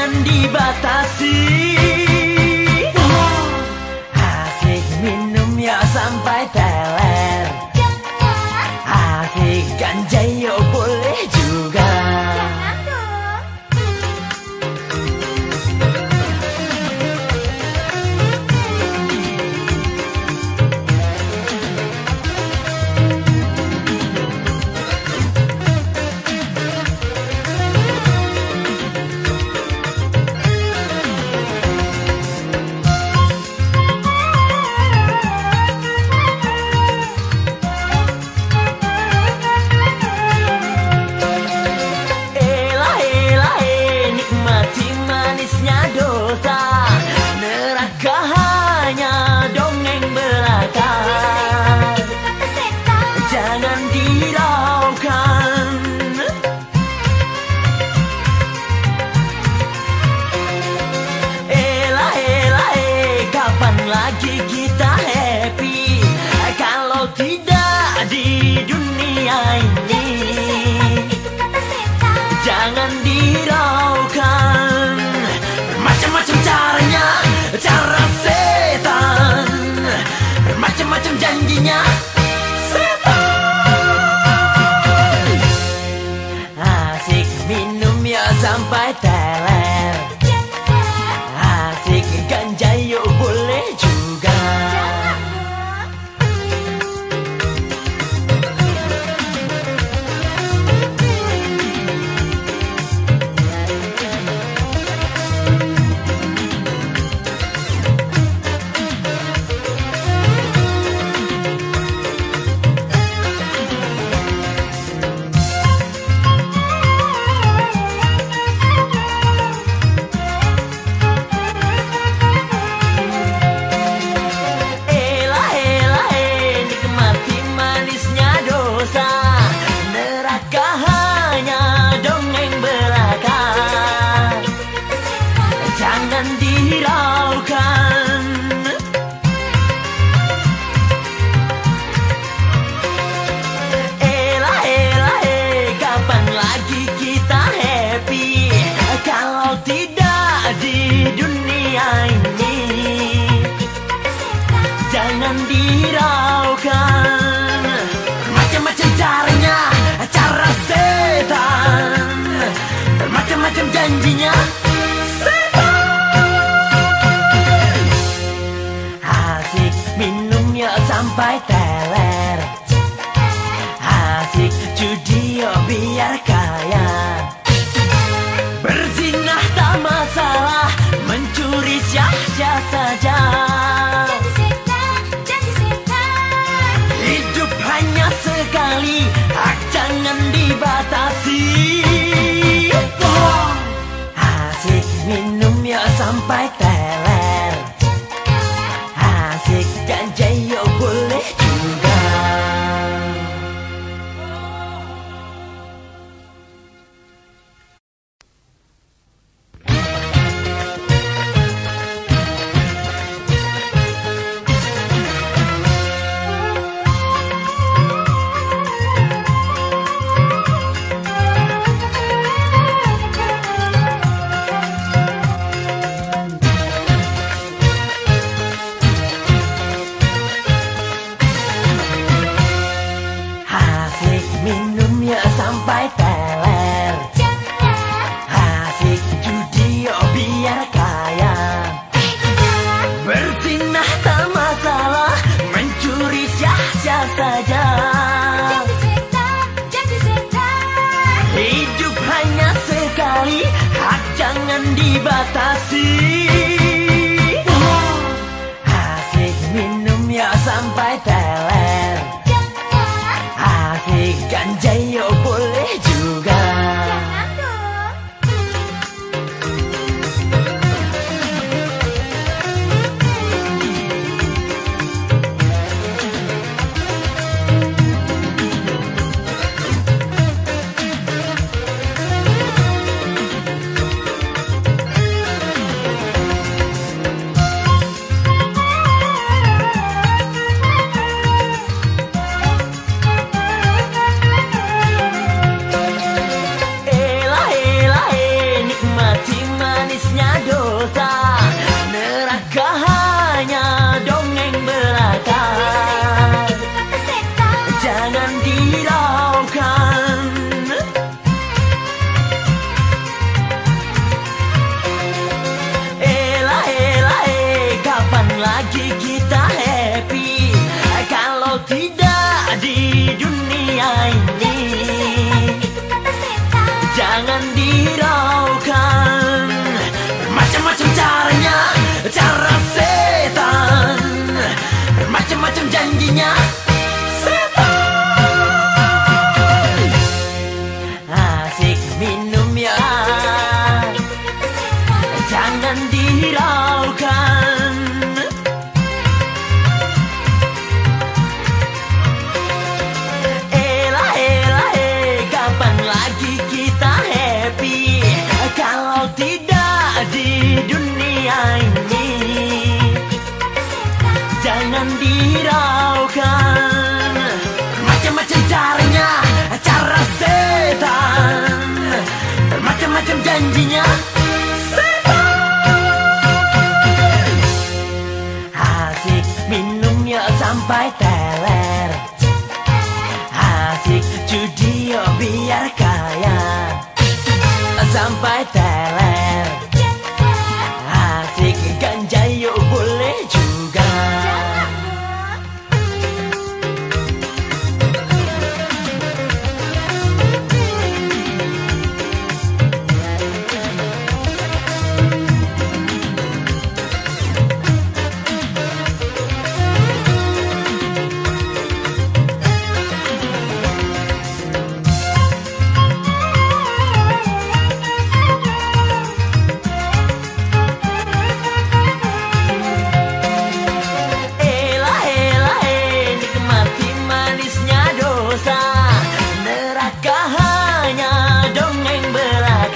jangan dibatasi. cosa. sampai teler. Asik ganja Laksanakan janjinya Asik minumnya sampai teh bite that. jangan dibatasi. kau tidak di dunia ini. Jangan diraukan. Macam-macam caranya Cara setan. Macam-macam janjinya. sampai teler